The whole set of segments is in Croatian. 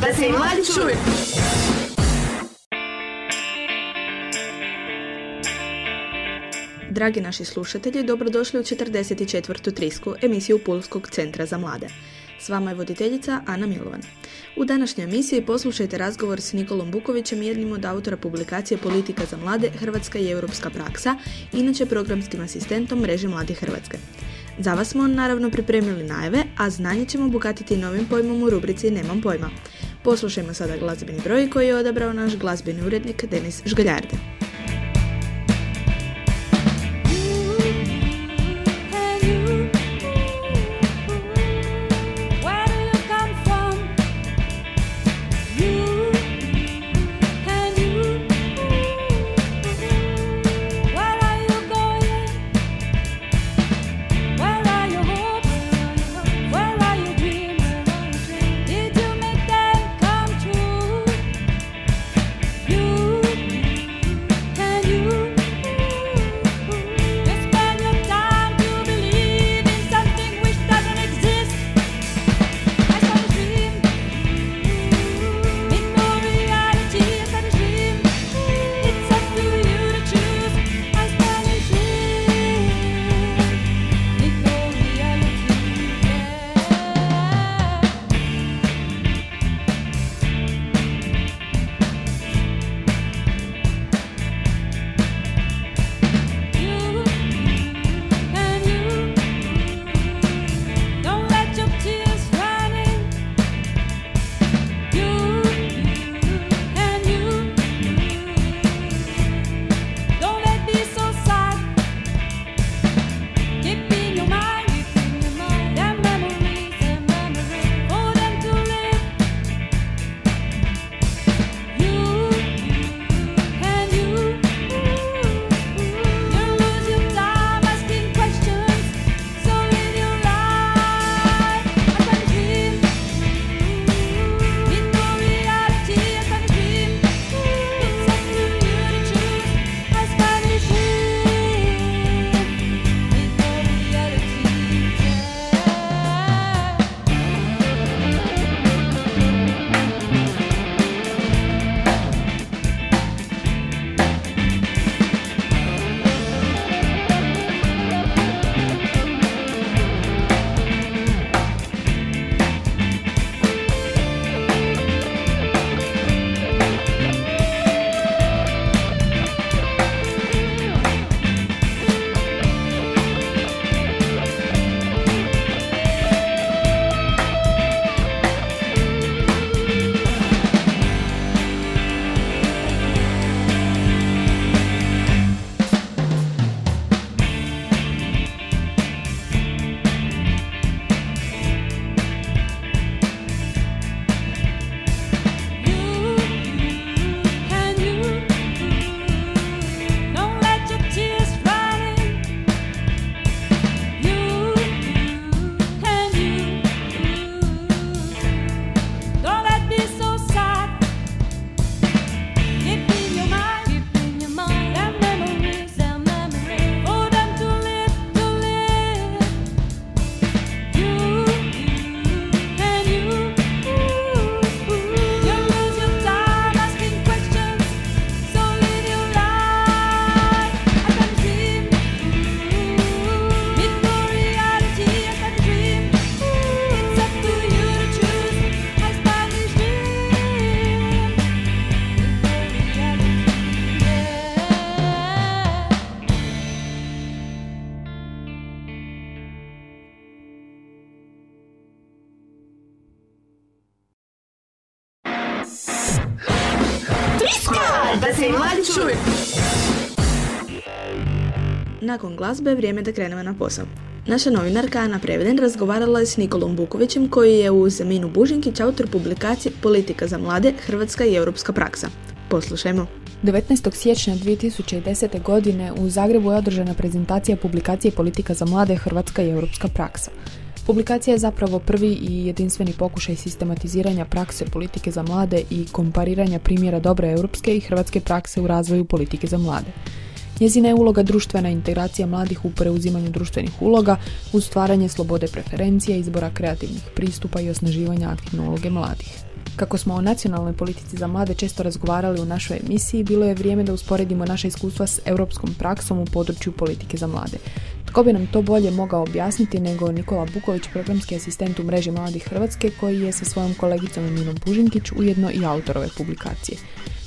da se i mladi čuju. Dragi naši slušatelji, dobrodošli u 44. trisku emisiju Pulskog centra za mlade. S vama je voditeljica Ana Milovan. U današnjoj emisiji poslušajte razgovor s Nikolom Bukovićem, jednim od autora publikacije Politika za mlade, Hrvatska i europska praksa, inače programskim asistentom mreže Mladi Hrvatske. Za vas smo naravno pripremili najave, a znanje ćemo obogatiti novim pojmom u rubrici Nemam pojma. Poslušajmo sada glazbeni broj koji je odabrao naš glazbeni urednik Denis Žgaljarde. Nakon glazbe vrijeme da krenemo na posao. Naša novinarka Ana Preveden razgovarala je s Nikolom Bukovićem koji je uz Minu Bužinkić autor publikacije Politika za mlade, Hrvatska i europska praksa. Poslušajmo. 19. siječnja 2010. godine u Zagrebu je održana prezentacija publikacije Politika za mlade, Hrvatska i europska praksa. Publikacija je zapravo prvi i jedinstveni pokušaj sistematiziranja prakse politike za mlade i kompariranja primjera dobre europske i hrvatske prakse u razvoju politike za mlade. Njezina je uloga društvena integracija mladih u preuzimanju društvenih uloga, uz stvaranje slobode preferencije, izbora kreativnih pristupa i osnaživanja aktivne uloge mladih. Kako smo o nacionalnoj politici za mlade često razgovarali u našoj emisiji, bilo je vrijeme da usporedimo naše iskustva s europskom praksom u području politike za mlade. Tko bi nam to bolje mogao objasniti nego Nikola Buković, programski asistent u mreži Mladih Hrvatske, koji je sa svojom kolegicom Minom Pužinkić ujedno i autor ove publikacije.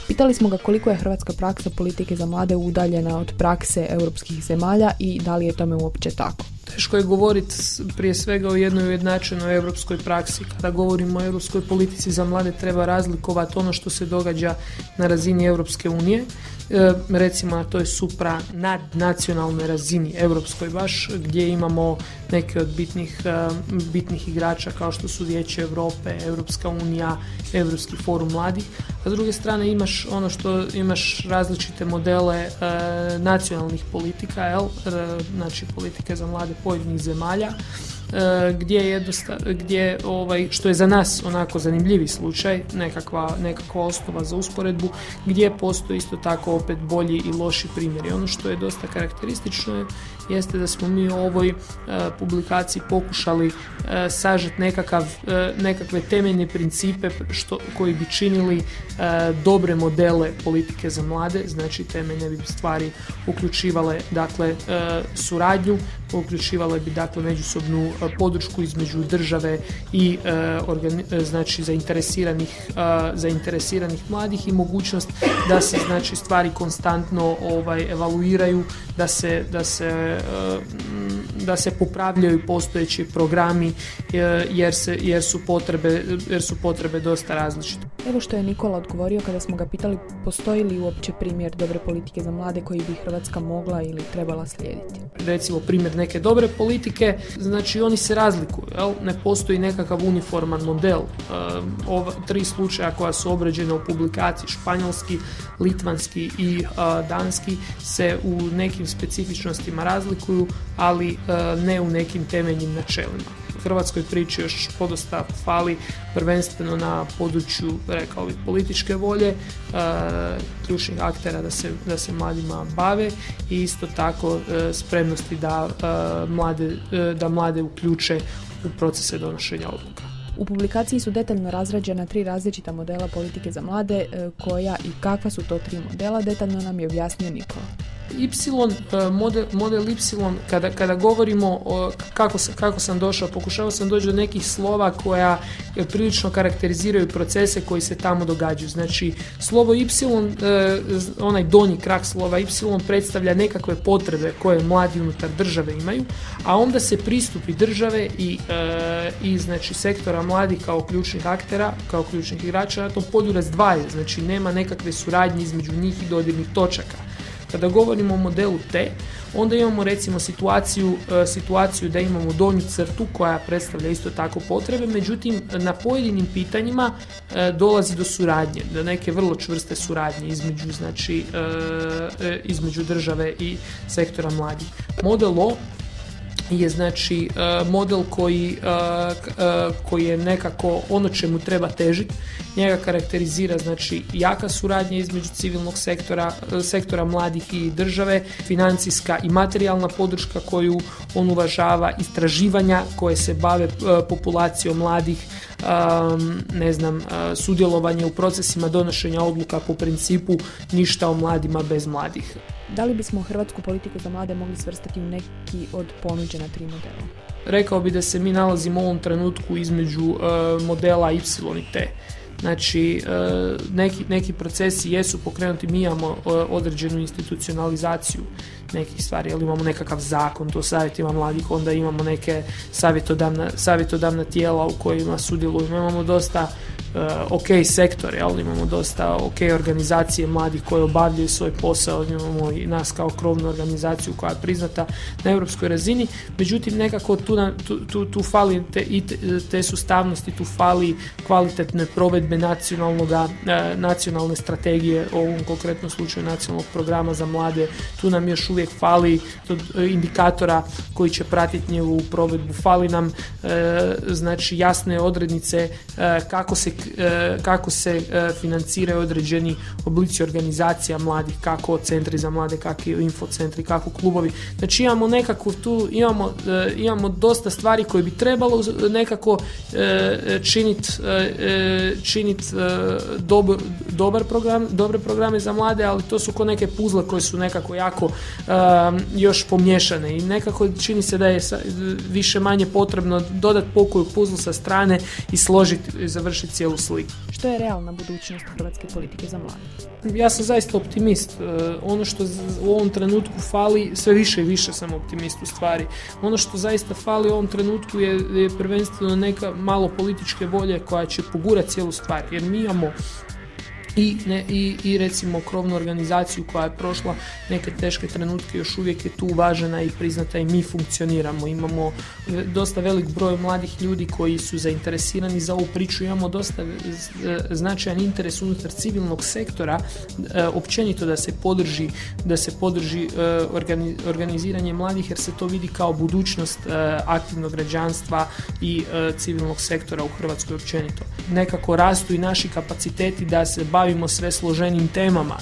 Pitali smo ga koliko je hrvatska praksa politike za mlade udaljena od prakse europskih zemalja i da li je tome uopće tako. Teško je govoriti prije svega o jednoj ujednačenoj europskoj praksi. Kada govorimo o europskoj politici za mlade treba razlikovati ono što se događa na razini Europske unije E, recimo na toj supra nadnacionalnoj razini europskoj baš gdje imamo neke od bitnih, e, bitnih igrača kao što su Vijeće Europe, Europska unija, Europski forum mladih, a s druge strane imaš ono što imaš različite modele e, nacionalnih politika, jel? znači politike za mlade pojedinih zemalja E, gdje jednosta, gdje ovaj, što je za nas onako zanimljivi slučaj, nekakva, nekakva osnova za usporedbu, gdje postoji isto tako opet bolji i loši primjeri. Ono što je dosta karakteristično je, jeste da smo mi u ovoj e, publikaciji pokušali e, sažeti nekakav, nekakve temeljne principe što, koji bi činili dobre modele politike za mlade, znači temeljne bi stvari uključivale dakle suradnju, uključivale bi dakle međusobnu e, podršku između države i e, e, znači zainteresiranih, zainteresiranih mladih i mogućnost da se znači stvari konstantno ovaj evaluiraju, da se, da se, da se popravljaju postojeći programi jer, se, jer, su potrebe, jer su potrebe dosta različite. Evo što je Nikola odgovorio kada smo ga pitali postoji li uopće primjer dobre politike za mlade koji bi Hrvatska mogla ili trebala slijediti. Recimo primjer neke dobre politike, znači oni se razlikuju, jel? ne postoji nekakav uniforman model. Ehm, ova, tri slučaja koja su obrađene u publikaciji, španjolski, litvanski i danski, se u nekim specifičnostima razlikuju, ali e, ne u nekim temeljnim načelima. Hrvatskoj priči još podosta fali, prvenstveno na području, rekao bih, političke volje, e, ključnih aktera da se, da se mladima bave i isto tako e, spremnosti da, e, mlade, da mlade uključe u procese donošenja odluka. U publikaciji su detaljno razrađena tri različita modela politike za mlade, koja i kakva su to tri modela, detaljno nam je objasnio Nikola. Y, e, model, model Y, kada, kada govorimo o kako, kako sam došao, pokušao sam doći do nekih slova koja prilično karakteriziraju procese koji se tamo događaju. Znači, slovo Y, e, onaj donji krak slova Y predstavlja nekakve potrebe koje mladi unutar države imaju, a onda se pristupi države i, i znači, sektora mladih kao ključnih aktera, kao ključnih igrača na tom polju razdvaja. Znači, nema nekakve suradnje između njih i dodirnih točaka. Kada govorimo o modelu T, onda imamo recimo situaciju, e, situaciju da imamo donju crtu koja predstavlja isto tako potrebe, međutim na pojedinim pitanjima e, dolazi do suradnje, do neke vrlo čvrste suradnje između, znači, e, između države i sektora mladih. Model O je znači model koji, koji je nekako ono čemu treba težiti Njega karakterizira znači jaka suradnja između civilnog sektora, sektora mladih i države, financijska i materijalna podrška koju on uvažava, istraživanja koje se bave e, populacijom mladih, ne znam, e, sudjelovanje u procesima donošenja odluka po principu ništa o mladima bez mladih. Da li bismo hrvatsku politiku za mlade mogli svrstati u neki od ponuđena tri modela? Rekao bi da se mi nalazimo u ovom trenutku između e, modela Y i T. Znači, e, neki, neki procesi jesu pokrenuti, mi imamo e, određenu institucionalizaciju nekih stvari, ali imamo nekakav zakon, to savjetima mladih, onda imamo neke savjetodavna, savjetodavna tijela u kojima sudjelujemo, imamo dosta Eh, ok sektor, jel? imamo dosta ok organizacije mladih koje obavljaju svoj posao, imamo i nas kao krovnu organizaciju koja je priznata na europskoj razini, međutim nekako tu, tu, tu, fali te, i te, sustavnosti, tu fali kvalitetne provedbe nacionalnoga, eh, nacionalne strategije, u ovom konkretnom slučaju nacionalnog programa za mlade, tu nam još uvijek fali indikatora koji će pratiti njegovu provedbu. Fali nam znači jasne odrednice kako se, kako se financiraju određeni oblici organizacija mladih, kako centri za mlade, kako infocentri, kako klubovi. Znači imamo nekakvu tu, imamo, imamo dosta stvari koje bi trebalo nekako činiti činit dobar program, dobre programe za mlade, ali to su ko neke puzle koje su nekako jako još pomješane i nekako čini se da je više manje potrebno dodati pokoju puzlu sa strane i složiti i završiti cijelu sliku. Što je realna budućnost hrvatske politike za mlade? Ja sam zaista optimist. Ono što u ovom trenutku fali, sve više i više sam optimist u stvari. Ono što zaista fali u ovom trenutku je, je prvenstveno neka malo političke volje koja će pogurati cijelu stvar. Jer mi imamo i, ne, i, i recimo krovnu organizaciju koja je prošla neke teške trenutke još uvijek je tu uvažena i priznata i mi funkcioniramo. Imamo dosta velik broj mladih ljudi koji su zainteresirani za ovu priču, imamo dosta e, značajan interes unutar civilnog sektora e, općenito da se podrži da se podrži e, organiziranje mladih jer se to vidi kao budućnost aktivnog građanstva i civilnog sektora u Hrvatskoj općenito. Nekako rastu i naši kapaciteti da se bavi bavimo sve složenim temama.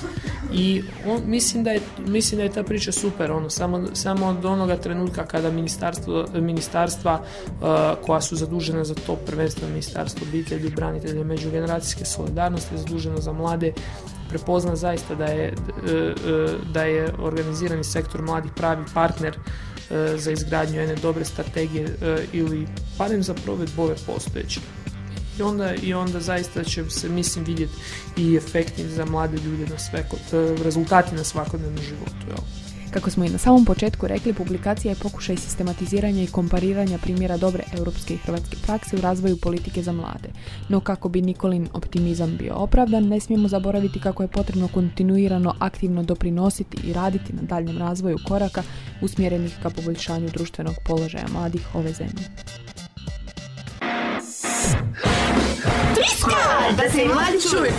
I on, mislim, da je, mislim da je ta priča super ono, samo, samo od onoga trenutka kada ministarstvo, ministarstva uh, koja su zadužena za to prvenstveno ministarstvo obitelji, branitelja međugeneracijske solidarnosti zaduženo za mlade prepozna zaista da je, uh, uh, da je organizirani sektor mladih pravi partner za izgradnju jedne dobre strategije ili barem za provedbu ove postojeće i onda, i onda zaista će se mislim vidjeti i efekti za mlade ljude na sve, e, rezultati na svakodnevnom životu. Jel? Kako smo i na samom početku rekli, publikacija je pokušaj sistematiziranja i kompariranja primjera dobre europske i hrvatske prakse u razvoju politike za mlade. No kako bi Nikolin optimizam bio opravdan, ne smijemo zaboraviti kako je potrebno kontinuirano aktivno doprinositi i raditi na daljem razvoju koraka usmjerenih ka poboljšanju društvenog položaja mladih ove zemlje. Da se i mladi čuju.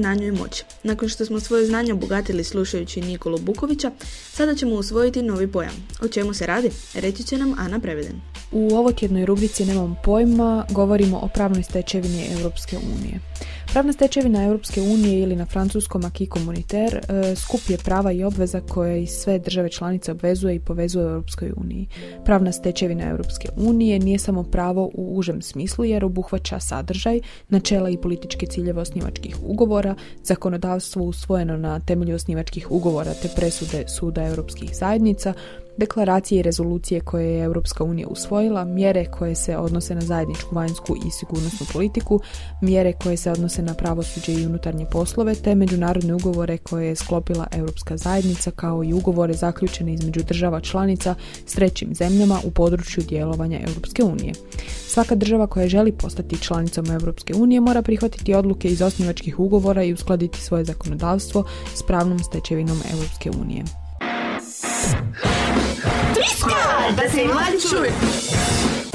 Znanju i moći. Nakon što smo svoje znanje obogatili slušajući Nikolu Bukovića, sada ćemo usvojiti novi pojam. O čemu se radi? Reći će nam Ana Preveden. U ovotjednoj rubrici Nemam pojma govorimo o pravnoj stečevini Europske unije. Pravna stečevina Europske unije ili na francuskom acquis communautaire e, skup je prava i obveza koje i sve države članice obvezuje i povezuje u Europskoj uniji. Pravna stečevina Europske unije nije samo pravo u užem smislu jer obuhvaća sadržaj, načela i političke ciljeve osnivačkih ugovora, zakonodavstvo usvojeno na temelju osnivačkih ugovora te presude Suda europskih zajednica, deklaracije i rezolucije koje je Europska unija usvojila, mjere koje se odnose na zajedničku vanjsku i sigurnosnu politiku, mjere koje se odnose na pravosuđe i unutarnje poslove, te međunarodne ugovore koje je sklopila Europska zajednica kao i ugovore zaključene između država članica s trećim zemljama u području djelovanja Europske unije. Svaka država koja želi postati članicom Europske unije mora prihvatiti odluke iz osnivačkih ugovora i uskladiti svoje zakonodavstvo s pravnom stečevinom Europske unije. Triska! Da se i mladi!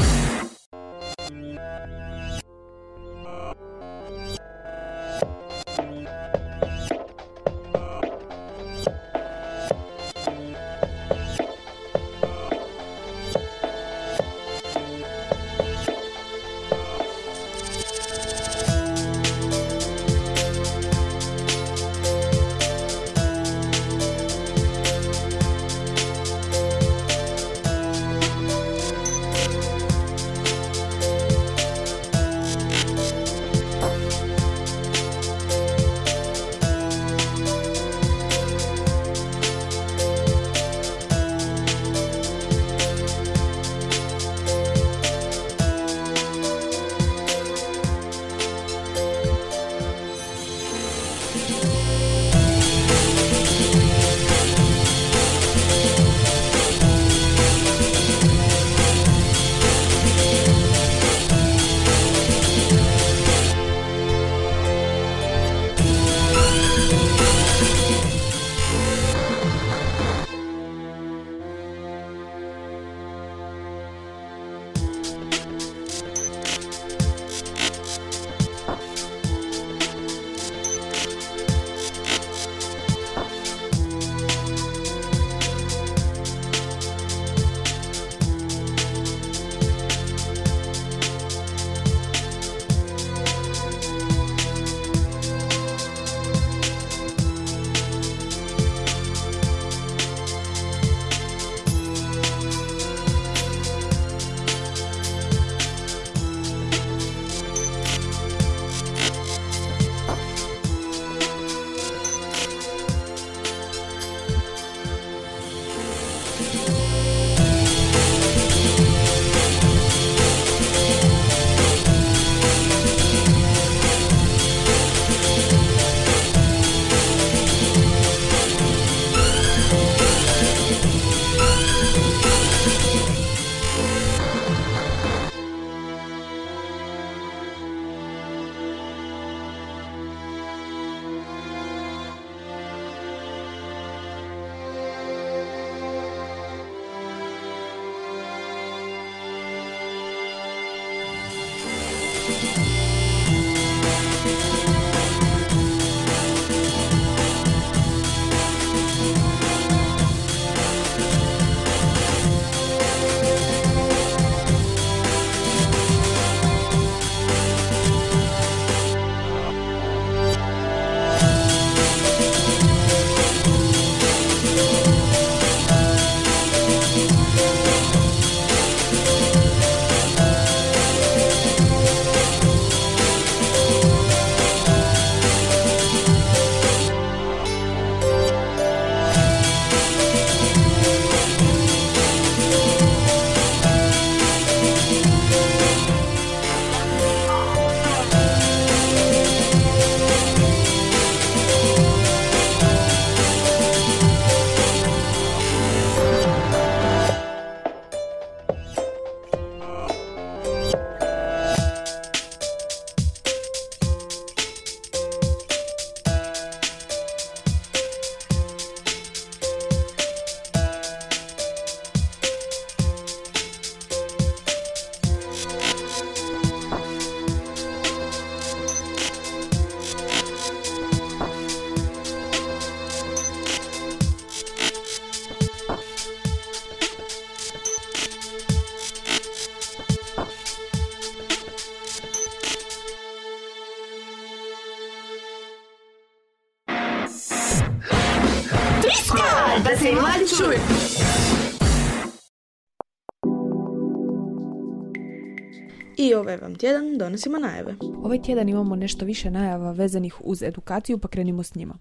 Ovaj vam tjedan donosimo najave. Ovaj tjedan imamo nešto više najava vezanih uz edukaciju, pa krenimo s njima.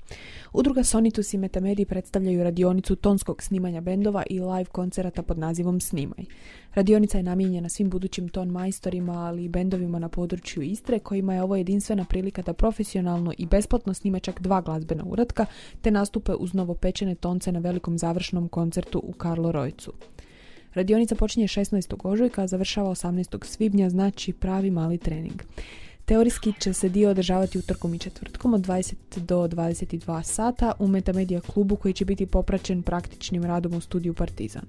Udruga Sonitus i Metamediji predstavljaju radionicu tonskog snimanja bendova i live koncerata pod nazivom Snimaj. Radionica je namijenjena svim budućim ton majstorima, ali i bendovima na području Istre, kojima je ovo jedinstvena prilika da profesionalno i besplatno snime čak dva glazbena uratka, te nastupe uz novopečene tonce na velikom završnom koncertu u Karlo Rojcu. Radionica počinje 16. ožujka, a završava 18. svibnja, znači pravi mali trening. Teorijski će se dio održavati utorkom i četvrtkom od 20 do 22 sata u Metamedia klubu koji će biti popraćen praktičnim radom u studiju Partizan.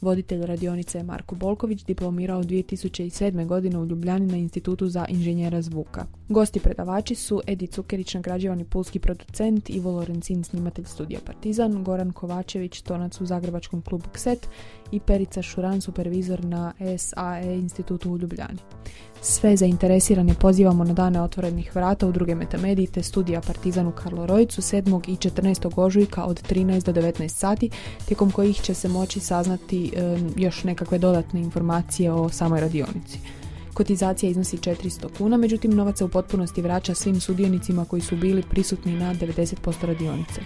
Voditelj radionice je Marko Bolković, diplomirao 2007. godine u Ljubljani na Institutu za inženjera zvuka. Gosti predavači su Edi Cukerić, nagrađivani pulski producent, Ivo Lorencin, snimatelj studija Partizan, Goran Kovačević, tonac u Zagrebačkom klubu KSET i Perica Šuran, supervizor na SAE Institutu u Ljubljani. Sve zainteresirane pozivamo na dane otvorenih vrata u druge metamediji te studija Partizan u Karlorojcu 7. i 14. ožujka od 13 do 19 sati, tijekom kojih će se moći saznati e, još nekakve dodatne informacije o samoj radionici. Kotizacija iznosi 400 kuna, međutim novac se u potpunosti vraća svim sudionicima koji su bili prisutni na 90% radionice.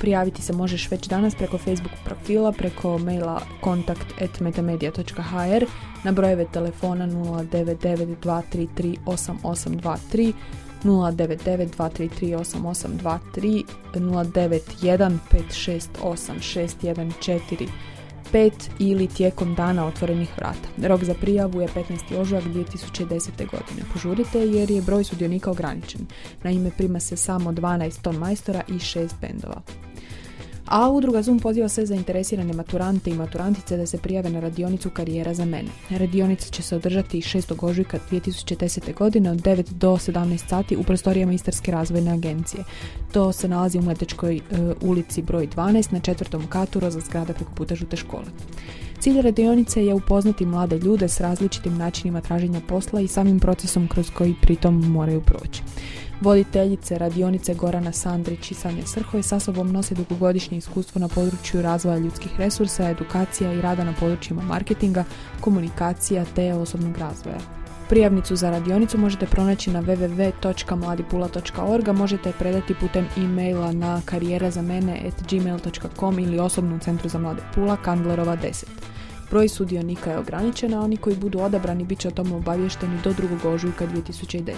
Prijaviti se možeš već danas preko Facebook profila, preko maila kontakt.metamedia.hr na brojeve telefona 099 233 8823 099 233 8823 091 568 614 ili tijekom dana otvorenih vrata. Rok za prijavu je 15. ožujak 2010. godine. Požurite jer je broj sudionika ograničen. Naime, prima se samo 12 ton majstora i 6 bendova. A udruga Zoom poziva sve zainteresirane maturante i maturantice da se prijave na radionicu Karijera za mene. Radionica će se održati 6. ožujka 2010. godine od 9 do 17 sati u prostorijama Istarske razvojne agencije. To se nalazi u Mletečkoj e, ulici broj 12 na četvrtom katu za zgrada preko puta žute škole. Cilj radionice je upoznati mlade ljude s različitim načinima traženja posla i samim procesom kroz koji pritom moraju proći. Voditeljice radionice Gorana Sandrić i Sanja Srhoj sa sobom nose dugogodišnje iskustvo na području razvoja ljudskih resursa, edukacija i rada na područjima marketinga, komunikacija te osobnog razvoja. Prijavnicu za radionicu možete pronaći na www.mladipula.org, možete je predati putem e-maila na karijera za mene gmail.com ili osobnu centru za mlade Pula, Kandlerova 10. Broj sudionika je ograničen, a oni koji budu odabrani bit će o tome obavješteni do 2. ožujka 2010.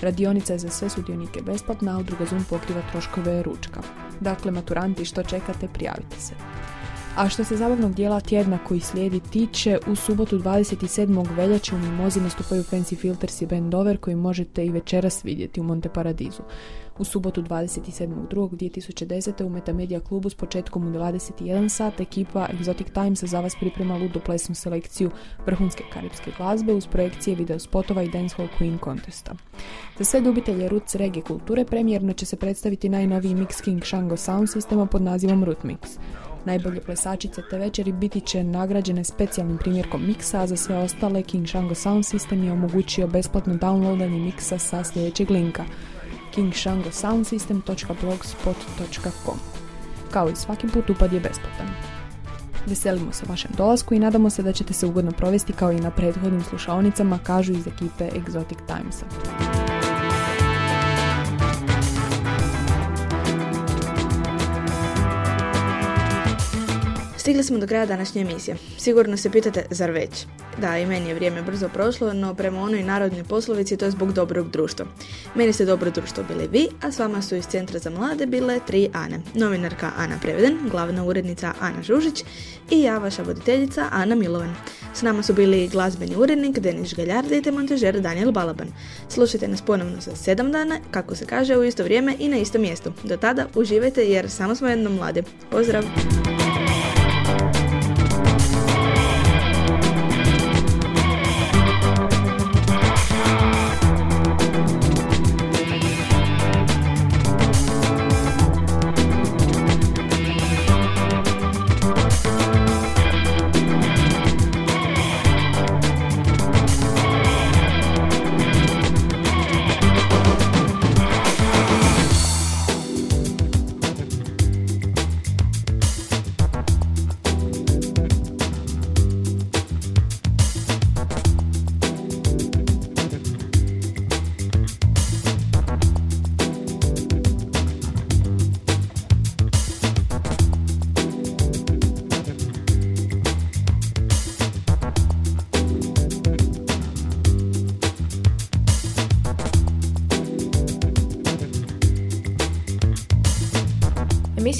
Radionica je za sve sudionike besplatna, a udruga Zoom pokriva troškove ručka. Dakle, maturanti, što čekate, prijavite se. A što se zabavnog dijela tjedna koji slijedi tiče, u subotu 27. veljače u Mimozi nastupaju Fancy Filters i Band Over koji možete i večeras vidjeti u Monte Paradizu. U subotu 27.2.2010. u Metamedia klubu s početkom u 21 sat ekipa Exotic Times za vas priprema ludu plesnu selekciju vrhunske karibske glazbe uz projekcije videospotova i Dancehall Queen contesta. Za sve ljubitelje roots reggae kulture premijerno će se predstaviti najnoviji mix King Shango sound sistema pod nazivom Root Mix. Najbolje plesačice te večeri biti će nagrađene specijalnim primjerkom miksa, a za sve ostale King Shango Sound System je omogućio besplatno downloadanje miksa sa sljedećeg linka kingshangosounsystem.blogspot.com Kao i svaki put upad je besplatan. Veselimo se vašem dolasku i nadamo se da ćete se ugodno provesti kao i na prethodnim slušaonicama, kažu iz ekipe Exotic Timesa. Stigli smo do kraja današnje emisije. Sigurno se pitate, zar već? Da, i meni je vrijeme brzo prošlo, no prema onoj narodnoj poslovici to je zbog dobrog društva. Meni ste dobro društvo bili vi, a s vama su iz Centra za mlade bile tri Ane. Novinarka Ana Preveden, glavna urednica Ana Žužić i ja, vaša voditeljica Ana Milovan. S nama su bili glazbeni urednik Denis Žgaljardi te montažer Daniel Balaban. Slušajte nas ponovno za sedam dana, kako se kaže, u isto vrijeme i na istom mjestu. Do tada uživajte jer samo smo jedno mlade. Pozdrav!